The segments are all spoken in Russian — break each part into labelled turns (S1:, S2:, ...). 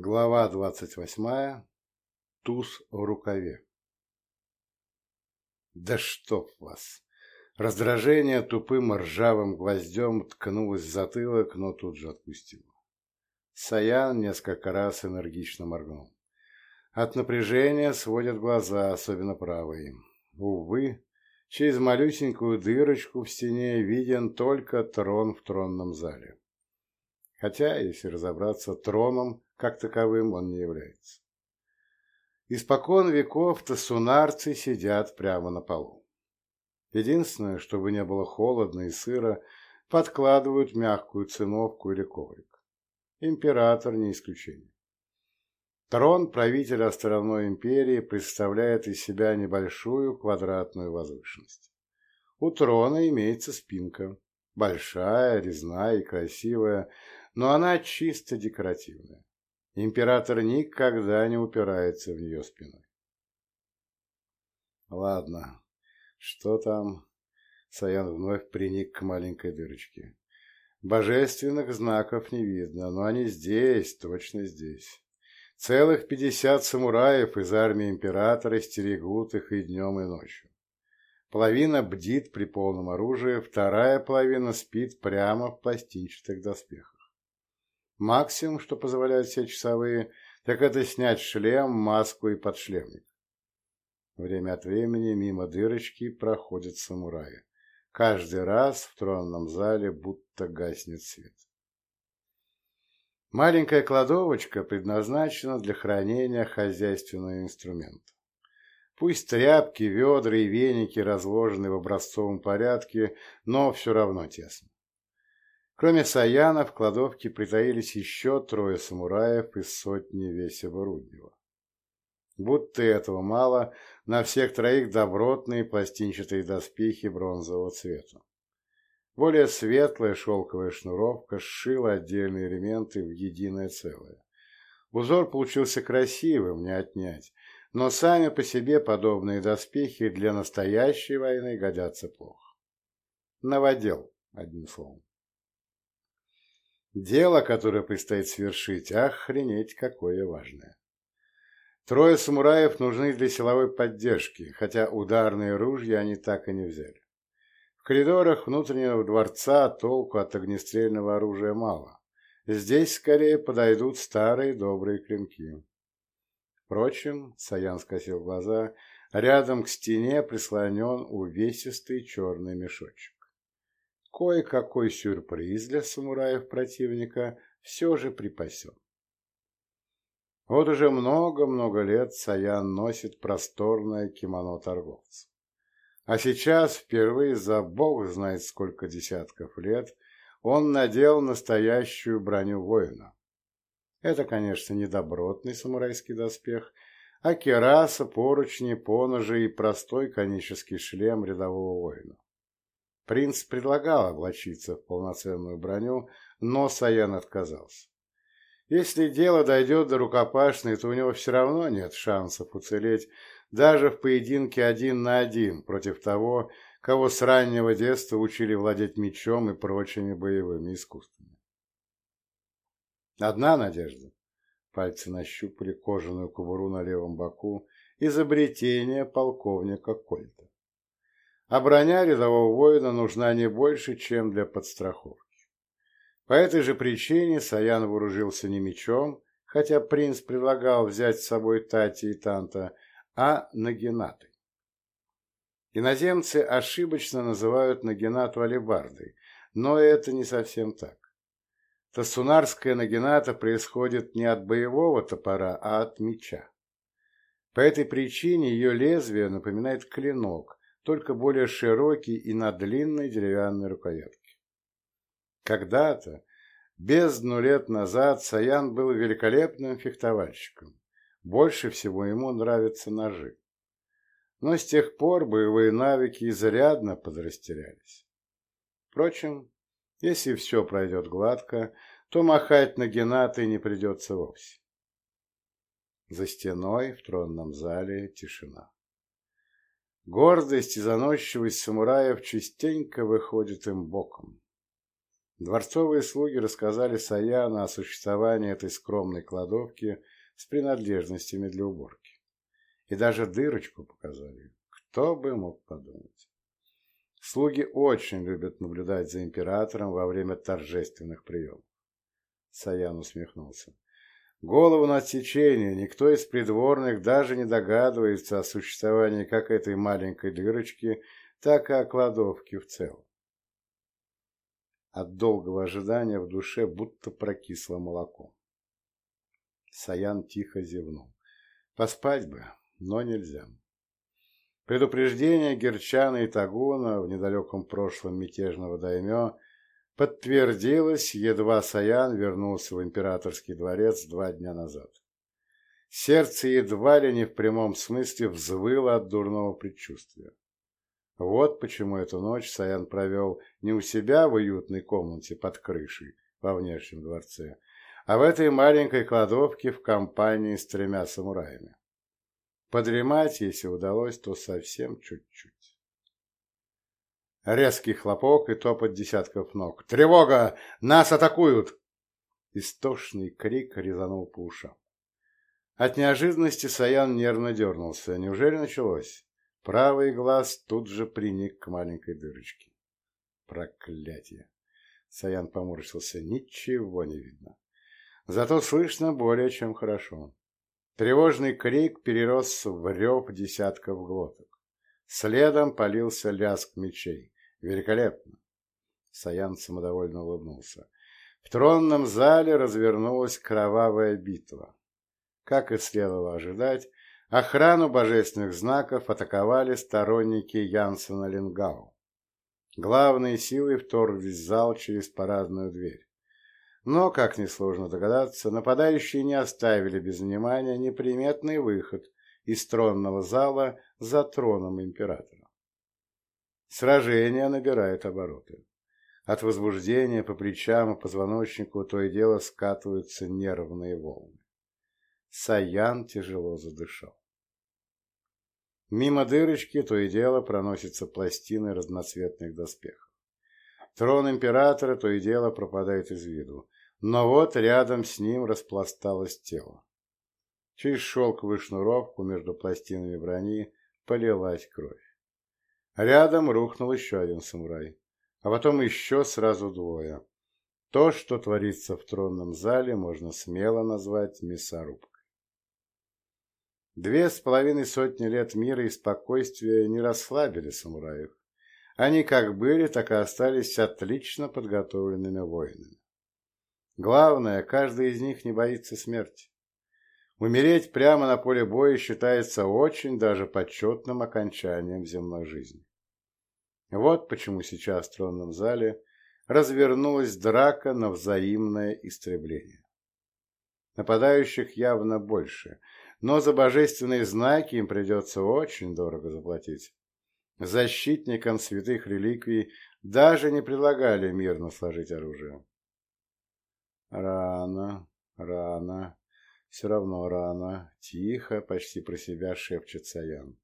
S1: Глава двадцать восьмая. Туз в рукаве. Да чтоб вас! Раздражение тупым ржавым гвоздем ткнулось в затылок, но тут же отпустило. Саян несколько раз энергично моргнул. От напряжения сводят глаза, особенно правые. Увы, через малюсенькую дырочку в стене виден только трон в тронном зале. Хотя, если разобраться, троном как таковым он не является. Испокон веков тасунарцы сидят прямо на полу. Единственное, чтобы не было холодно и сыро, подкладывают мягкую циновку или коврик. Император не исключение. Трон правителя островной империи представляет из себя небольшую квадратную возвышенность. У трона имеется спинка, большая, резная и красивая, но она чисто декоративная. Император никогда не упирается в нее спиной. Ладно, что там? Саян вновь приник к маленькой дырочке. Божественных знаков не видно, но они здесь, точно здесь. Целых пятьдесят самураев из армии императора стерегут их и днем, и ночью. Половина бдит при полном оружии, вторая половина спит прямо в пластинчатых доспехах. Максимум, что позволяют все часовые, так это снять шлем, маску и подшлемник. Время от времени мимо дырочки проходят самураи. Каждый раз в тронном зале будто гаснет свет. Маленькая кладовочка предназначена для хранения хозяйственного инструмента. Пусть тряпки, ведра и веники разложены в образцовом порядке, но все равно тесно. Кроме Саяна в кладовке притаились еще трое самураев из сотни весева руднего. Будто этого мало, на всех троих добротные пластинчатые доспехи бронзового цвета. Более светлая шелковая шнуровка сшила отдельные элементы в единое целое. Узор получился красивым, не отнять, но сами по себе подобные доспехи для настоящей войны годятся плохо. Новодел, одним словом. Дело, которое предстоит свершить, охренеть какое важное. Трое самураев нужны для силовой поддержки, хотя ударные ружья они так и не взяли. В коридорах внутреннего дворца толку от огнестрельного оружия мало. Здесь скорее подойдут старые добрые клинки. Впрочем, Саян скосил глаза, рядом к стене прислонен увесистый черный мешочек. Кое-какой сюрприз для самураев противника все же припасен. Вот уже много-много лет Саян носит просторное кимоно торговца. А сейчас, впервые за бог знает сколько десятков лет, он надел настоящую броню воина. Это, конечно, не добротный самурайский доспех, а кераса, поручни, поножи и простой конический шлем рядового воина. Принц предлагал облачиться в полноценную броню, но Саян отказался. Если дело дойдет до рукопашной, то у него все равно нет шансов уцелеть даже в поединке один на один против того, кого с раннего детства учили владеть мечом и прочими боевыми искусствами. Одна надежда. Пальцы нащупали кожаную кобуру на левом боку, изобретение полковника Кольта а броня рядового воина нужна не больше, чем для подстраховки. По этой же причине Саян вооружился не мечом, хотя принц предлагал взять с собой Тати и Танта, а нагинатой. Иноземцы ошибочно называют нагинату алебардой, но это не совсем так. Тасунарская нагината происходит не от боевого топора, а от меча. По этой причине ее лезвие напоминает клинок, только более широкий и на длинной деревянной рукоятке. Когда-то, бездну лет назад, Саян был великолепным фехтовальщиком. Больше всего ему нравятся ножи. Но с тех пор боевые навыки изрядно подрастерялись. Впрочем, если все пройдет гладко, то махать на генаты не придется вовсе. За стеной в тронном зале тишина. Гордость и заносчивость самураев частенько выходит им боком. Дворцовые слуги рассказали Саяну о существовании этой скромной кладовки с принадлежностями для уборки. И даже дырочку показали. Кто бы мог подумать. Слуги очень любят наблюдать за императором во время торжественных приемов. Саян усмехнулся. Голову на отсечение никто из придворных даже не догадывается о существовании как этой маленькой дырочки, так и о кладовке в целом. От долгого ожидания в душе будто прокисло молоко. Саян тихо зевнул. Поспать бы, но нельзя. Предупреждение Герчана и Тагуна в недалеком прошлом мятежного даймё подтвердилось, едва Саян вернулся в императорский дворец два дня назад. Сердце едва ли не в прямом смысле взвыло от дурного предчувствия. Вот почему эту ночь Саян провел не у себя в уютной комнате под крышей во внешнем дворце, а в этой маленькой кладовке в компании с тремя самураями. Подремать, если удалось, то совсем чуть-чуть. Резкий хлопок и топот десятков ног. «Тревога! Нас атакуют!» Истошный крик резанул по ушам. От неожиданности Саян нервно дернулся. Неужели началось? Правый глаз тут же приник к маленькой дырочке. Проклятие! Саян поморщился. Ничего не видно. Зато слышно более чем хорошо. Тревожный крик перерос в рев десятков глоток. Следом полился лязг мечей. Великолепно! Саян самодовольно улыбнулся. В тронном зале развернулась кровавая битва. Как и следовало ожидать, охрану божественных знаков атаковали сторонники Янсена Лингау. Главные силы вторглись в зал через парадную дверь. Но, как несложно догадаться, нападающие не оставили без внимания неприметный выход из тронного зала за троном императора. Сражение набирает обороты. От возбуждения по плечам и позвоночнику то и дело скатываются нервные волны. Саян тяжело задышал. Мимо дырочки то и дело проносятся пластины разноцветных доспехов. Трон императора то и дело пропадает из виду, но вот рядом с ним распласталось тело. Через шелковую шнуровку между пластинами брони полилась кровь. Рядом рухнул еще один самурай, а потом еще сразу двое. То, что творится в тронном зале, можно смело назвать мясорубкой. Две с половиной сотни лет мира и спокойствия не расслабили самураев. Они как были, так и остались отлично подготовленными воинами. Главное, каждый из них не боится смерти. Умереть прямо на поле боя считается очень даже почетным окончанием земной жизни. Вот почему сейчас в тронном зале развернулась драка на взаимное истребление. Нападающих явно больше, но за божественные знаки им придется очень дорого заплатить. Защитникам святых реликвий даже не предлагали мирно сложить оружие. Рано, рано, все равно рано, тихо, почти про себя шепчет Саян.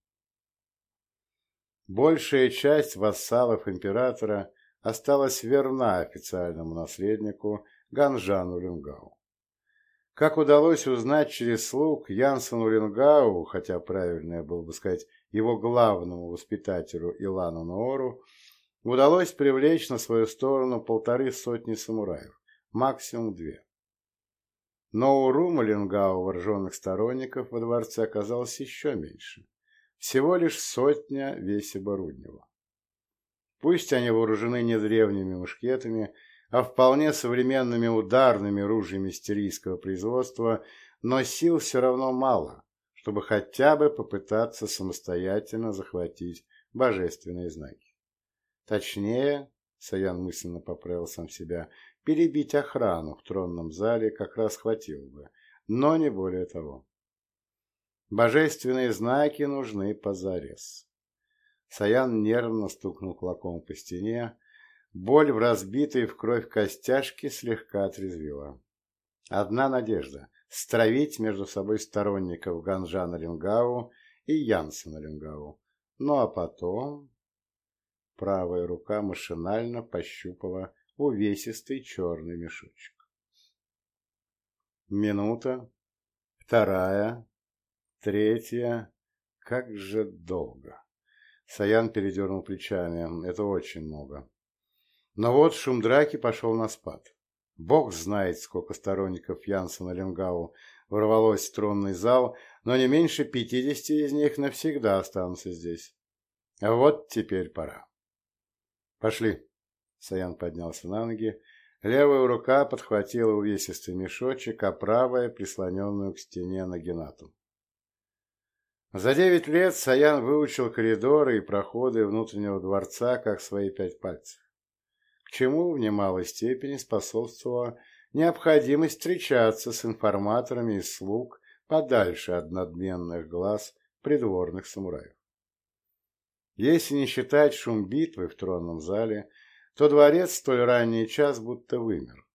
S1: Большая часть вассалов императора осталась верна официальному наследнику Ганжану Люнгау. Как удалось узнать через слуг, Янсену Ленгау, хотя правильнее было бы сказать его главному воспитателю Илану Ноору, удалось привлечь на свою сторону полторы сотни самураев максимум две. Но у Румалингау вооруженных сторонников во дворце оказалось еще меньше. Всего лишь сотня весиба Руднева. Пусть они вооружены не древними мушкетами, а вполне современными ударными ружьями стерийского производства, но сил все равно мало, чтобы хотя бы попытаться самостоятельно захватить божественные знаки. Точнее, Саян мысленно поправил сам себя, Перебить охрану в тронном зале как раз хватило бы, но не более того. Божественные знаки нужны позарез. Саян нервно стукнул кулаком по стене. Боль в разбитой в кровь костяшке слегка отрезвила. Одна надежда – стравить между собой сторонников Ганжана Рингау и Янсена Рингау. Ну а потом... Правая рука машинально пощупала увесистый черный мешочек. Минута, вторая, третья. Как же долго. Саян передернул плечами. Это очень много. Но вот шум драки пошел на спад. Бог знает, сколько сторонников Янсена Ленгау ворвалось в тронный зал, но не меньше пятидесяти из них навсегда останутся здесь. А вот теперь пора. Пошли. Саян поднялся на ноги. Левая рука подхватила увесистый мешочек, а правая прислоненную к стене Нагинату. За девять лет Саян выучил коридоры и проходы внутреннего дворца как свои пять пальцев чему в немалой степени способствовала необходимость встречаться с информаторами из слуг подальше от надменных глаз придворных самураев. Если не считать шум битвы в тронном зале, то дворец в столь ранний час будто вымер.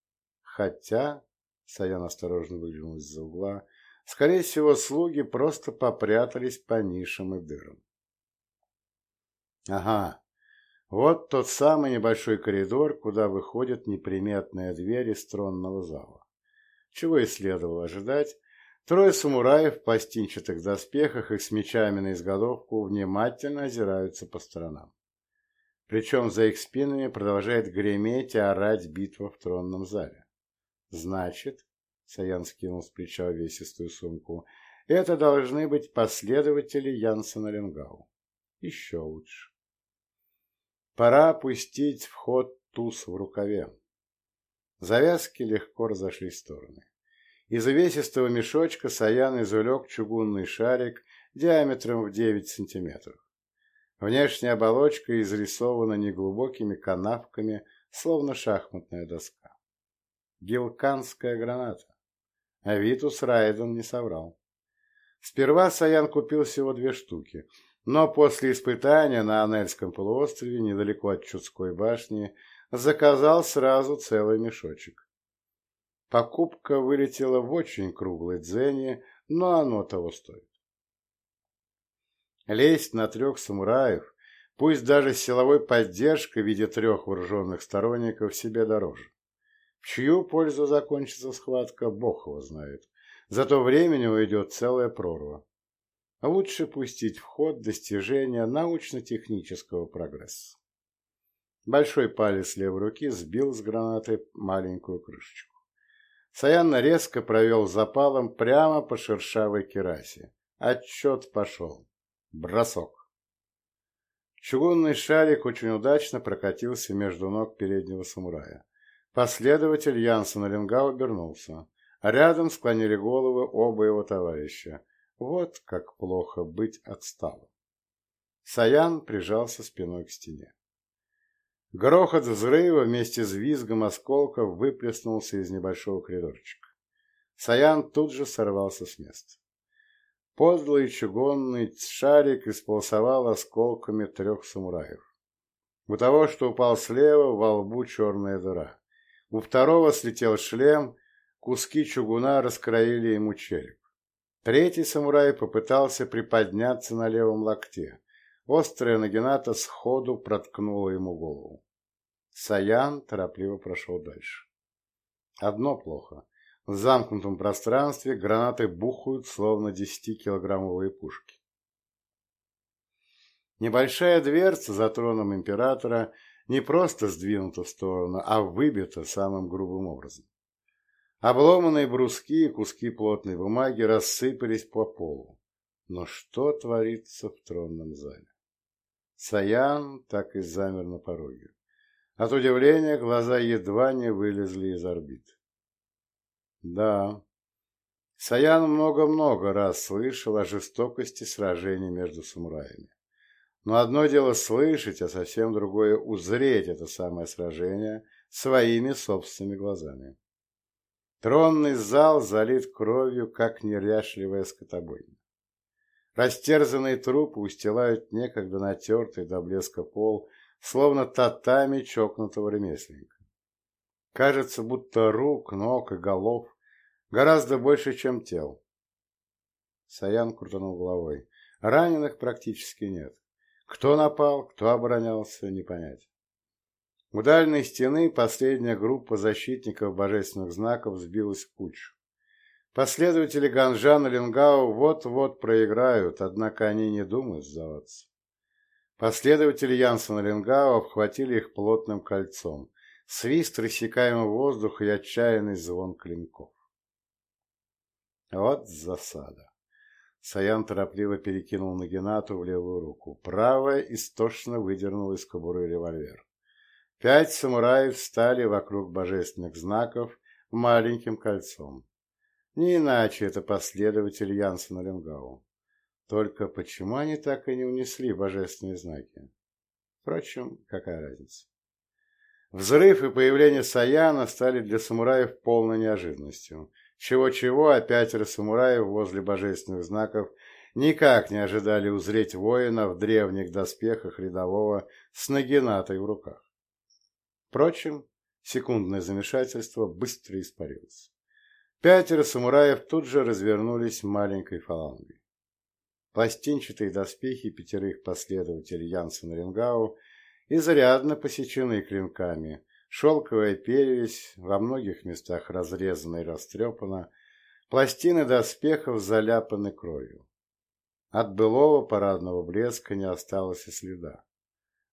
S1: Хотя, Саян осторожно выглянул из-за угла, скорее всего, слуги просто попрятались по нишам и дырам. Ага, вот тот самый небольшой коридор, куда выходит неприметная дверь из тронного зала. Чего и следовало ожидать, трое самураев в пластинчатых доспехах и с мечами на изголовку внимательно озираются по сторонам. Причем за их спинами продолжает греметь и орать битва в тронном зале. Значит, Саян скинул с плеча увесистую сумку, это должны быть последователи Янсена Ленгау. Еще лучше. Пора пустить в ход туз в рукаве. Завязки легко разошлись в стороны. Из увесистого мешочка Саян извлек чугунный шарик диаметром в 9 сантиметров. Внешняя оболочка изрисована неглубокими канавками, словно шахматная доска. Гилканская граната. А Витус Райден не соврал. Сперва Саян купил всего две штуки – но после испытания на Анельском полуострове, недалеко от Чудской башни, заказал сразу целый мешочек. Покупка вылетела в очень круглой дзене, но оно того стоит. Лезть на трех самураев, пусть даже с силовой поддержкой в виде трех вооруженных сторонников, себе дороже. В чью пользу закончится схватка, бог его знает. Зато времени уйдет целая прорва лучше пустить в ход достижения научно-технического прогресса. Большой палец левой руки сбил с гранаты маленькую крышечку. Саян резко провел запалом прямо по шершавой керасе. Отчет пошел. Бросок. Чугунный шарик очень удачно прокатился между ног переднего самурая. Последователь Янсена Ленгау обернулся. А рядом склонили головы оба его товарища. Вот как плохо быть отсталым. Саян прижался спиной к стене. Грохот взрыва вместе с визгом осколков выплеснулся из небольшого коридорчика. Саян тут же сорвался с места. Подлый чугунный шарик исполосовал осколками трех самураев. У того, что упал слева, во лбу черная дыра. У второго слетел шлем, куски чугуна раскроили ему череп. Третий самурай попытался приподняться на левом локте. Острая нагината сходу проткнула ему голову. Саян торопливо прошел дальше. Одно плохо. В замкнутом пространстве гранаты бухают, словно десятикилограммовые пушки. Небольшая дверца за троном императора не просто сдвинута в сторону, а выбита самым грубым образом. Обломанные бруски и куски плотной бумаги рассыпались по полу. Но что творится в тронном зале? Саян так и замер на пороге. От удивления глаза едва не вылезли из орбит. Да, Саян много-много раз слышал о жестокости сражений между самураями. Но одно дело слышать, а совсем другое узреть это самое сражение своими собственными глазами. Тронный зал залит кровью, как неряшливая скотобойня. Растерзанные трупы устилают некогда натертый до блеска пол, словно татами чокнутого ремесленника. Кажется, будто рук, ног и голов гораздо больше, чем тел. Саян крутанул головой. Раненых практически нет. Кто напал, кто оборонялся, не понять. У дальней стены последняя группа защитников божественных знаков сбилась в кучу. Последователи Ганжана Ленгау вот-вот проиграют, однако они не думают сдаваться. Последователи Янсена Ленгау обхватили их плотным кольцом. Свист рассекаемого воздуха и отчаянный звон клинков. Вот засада. Саян торопливо перекинул Нагинату в левую руку. Правая истошно выдернула из кобуры револьвер. Пять самураев встали вокруг божественных знаков маленьким кольцом. Не иначе это последователь Янсена Ленгау. Только почему они так и не унесли божественные знаки? Впрочем, какая разница? Взрыв и появление Саяна стали для самураев полной неожиданностью. Чего-чего, а пятеро самураев возле божественных знаков никак не ожидали узреть воина в древних доспехах рядового с нагинатой в руках. Впрочем, секундное замешательство быстро испарилось. Пятеро самураев тут же развернулись маленькой фалангой. Пластинчатые доспехи пятерых последователей Янсена Ренгау изрядно посечены клинками, шелковая перевесь во многих местах разрезана и растрепана, пластины доспехов заляпаны кровью. От былого парадного блеска не осталось и следа.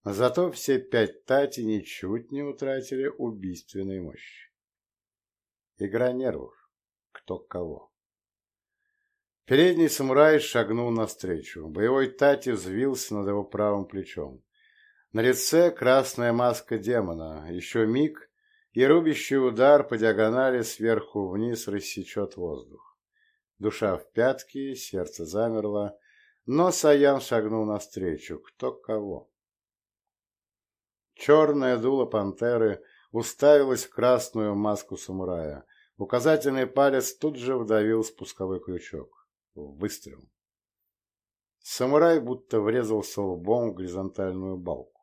S1: Зато все пять тати ничуть не утратили убийственной мощи. Игра нервов. Кто кого. Передний самурай шагнул навстречу. Боевой тати взвился над его правым плечом. На лице красная маска демона. Еще миг, и рубящий удар по диагонали сверху вниз рассечет воздух. Душа в пятки, сердце замерло, но Саян шагнул навстречу. Кто кого? Черное дуло пантеры уставилось в красную маску самурая. Указательный палец тут же вдавил спусковой крючок. Выстрел. Самурай будто врезался лбом в горизонтальную балку.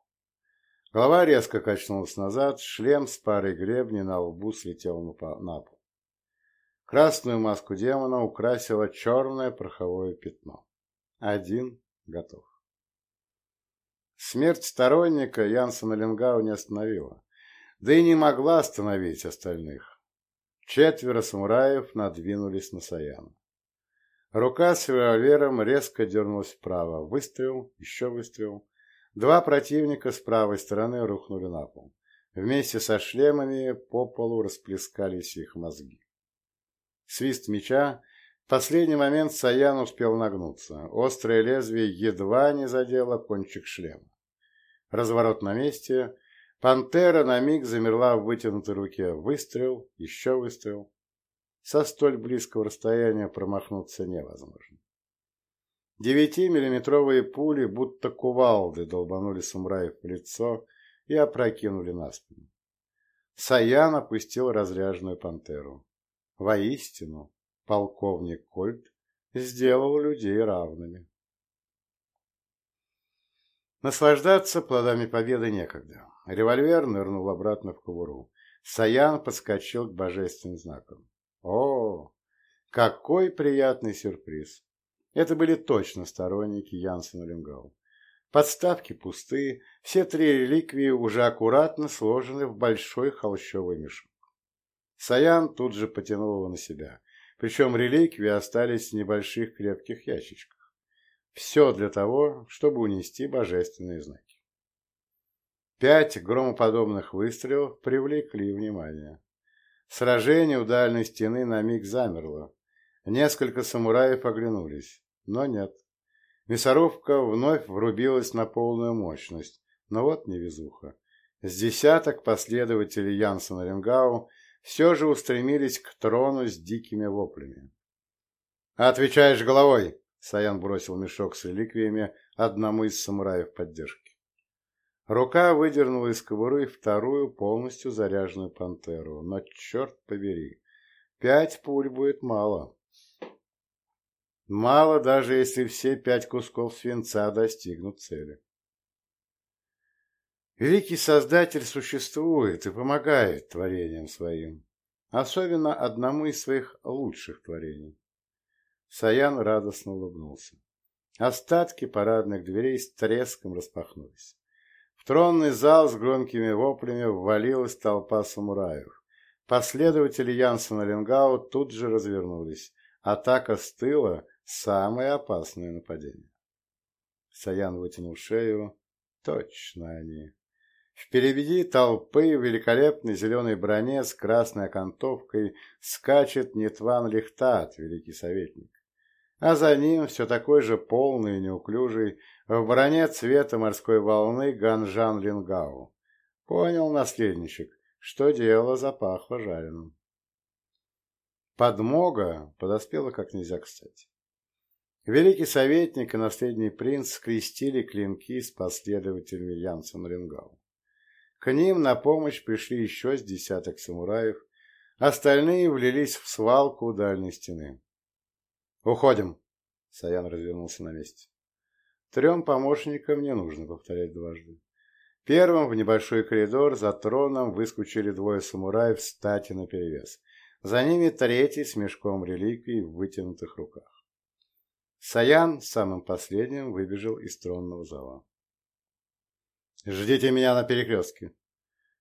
S1: Голова резко качнулась назад, шлем с парой гребней на лбу слетел на пол. Красную маску демона украсило черное пороховое пятно. Один готов. Смерть сторонника Янсена Ленгау не остановила, да и не могла остановить остальных. Четверо самураев надвинулись на Саяна. Рука с револьвером резко дернулась вправо. Выстрел, еще выстрел. Два противника с правой стороны рухнули на пол. Вместе со шлемами по полу расплескались их мозги. Свист меча. В последний момент Саян успел нагнуться. Острое лезвие едва не задело кончик шлема. Разворот на месте. Пантера на миг замерла в вытянутой руке. Выстрел, еще выстрел. Со столь близкого расстояния промахнуться невозможно. Девятимиллиметровые пули, будто кувалды, долбанули самураев в лицо и опрокинули на спину. Саян опустил разряженную пантеру. Воистину, полковник Кольт сделал людей равными. Наслаждаться плодами победы некогда. Револьвер нырнул обратно в кобуру. Саян подскочил к божественным знакам. О, какой приятный сюрприз! Это были точно сторонники Янсена Люнгау. Подставки пустые, все три реликвии уже аккуратно сложены в большой холщовый мешок. Саян тут же потянул его на себя, причем реликвии остались в небольших крепких ящичках. Все для того, чтобы унести божественные знаки. Пять громоподобных выстрелов привлекли внимание. Сражение у дальней стены на миг замерло. Несколько самураев оглянулись. Но нет. Мясорубка вновь врубилась на полную мощность. Но вот невезуха. С десяток последователей Янсена Ренгау все же устремились к трону с дикими воплями. «Отвечаешь головой!» — Саян бросил мешок с реликвиями одному из самураев поддержки. Рука выдернула из кобуры вторую полностью заряженную пантеру. Но черт побери, пять пуль будет мало. Мало даже, если все пять кусков свинца достигнут цели. Великий Создатель существует и помогает творениям своим, особенно одному из своих лучших творений. Саян радостно улыбнулся. Остатки парадных дверей с треском распахнулись. В тронный зал с громкими воплями ввалилась толпа самураев. Последователи Янсена Ленгау тут же развернулись. Атака с тыла – самое опасное нападение. Саян вытянул шею. Точно они. Впереди толпы в великолепной зеленой броне с красной окантовкой скачет Нетван Лихтат, великий советник. А за ним все такой же полный и неуклюжий, в броне цвета морской волны Ганжан Лингау. Понял, наследничек, что дело запахло жареным. Подмога подоспела как нельзя кстати. Великий советник и наследный принц скрестили клинки с последователями Янсен Рингау. К ним на помощь пришли еще с десяток самураев, остальные влились в свалку у дальней стены. «Уходим!» — Саян развернулся на месте. Трем помощникам не нужно повторять дважды. Первым в небольшой коридор за троном выскочили двое самураев стати наперевес. За ними третий с мешком реликвий в вытянутых руках. Саян самым последним выбежал из тронного зала. «Ждите меня на перекрестке!»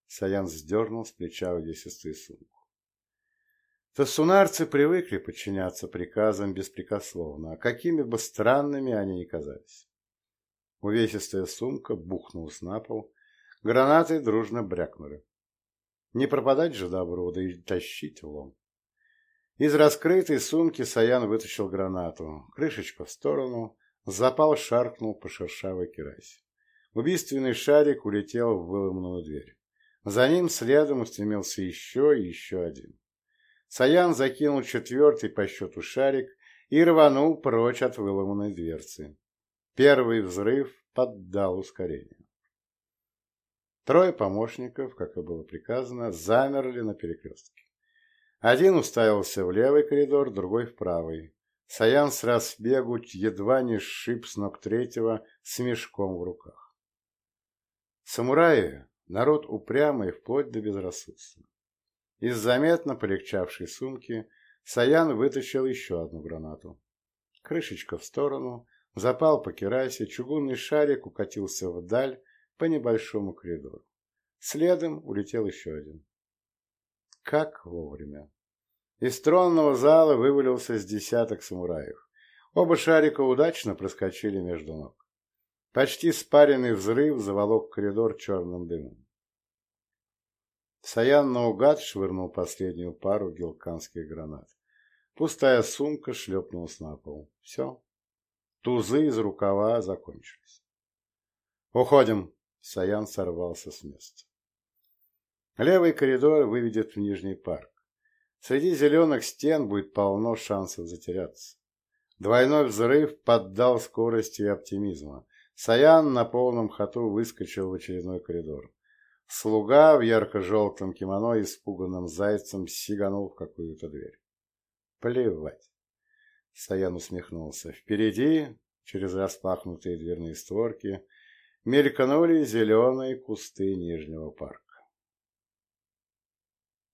S1: Саян сдернул с плеча увесистую сумку. Тассунарцы привыкли подчиняться приказам беспрекословно, а какими бы странными они ни казались. Увесистая сумка бухнулась на пол, гранаты дружно брякнули. Не пропадать же добру, да и тащить лом. Из раскрытой сумки Саян вытащил гранату. Крышечка в сторону, запал шаркнул по шершавой керасе. Убийственный шарик улетел в выломанную дверь. За ним следом устремился еще и еще один. Саян закинул четвертый по счету шарик и рванул прочь от выломанной дверцы. Первый взрыв поддал ускорение. Трое помощников, как и было приказано, замерли на перекрестке. Один уставился в левый коридор, другой в правый. Саян с разбегу едва не сшиб с ног третьего с мешком в руках. Самураи — народ упрямый вплоть до безрассудства. Из заметно полегчавшей сумки Саян вытащил еще одну гранату. Крышечка в сторону, запал по керасе, чугунный шарик укатился вдаль по небольшому коридору. Следом улетел еще один. Как вовремя. Из тронного зала вывалился с десяток самураев. Оба шарика удачно проскочили между ног. Почти спаренный взрыв заволок коридор черным дымом. Саян наугад швырнул последнюю пару гелканских гранат. Пустая сумка шлепнулась на пол. Все. Тузы из рукава закончились. «Уходим!» — Саян сорвался с места. Левый коридор выведет в Нижний парк. Среди зеленых стен будет полно шансов затеряться. Двойной взрыв поддал скорости и оптимизма. Саян на полном ходу выскочил в очередной коридор. Слуга в ярко-желтом кимоно испуганным зайцем сиганул в какую-то дверь. Плевать. Саян усмехнулся. Впереди, через распахнутые дверные створки, мелькнули зеленые кусты Нижнего парка.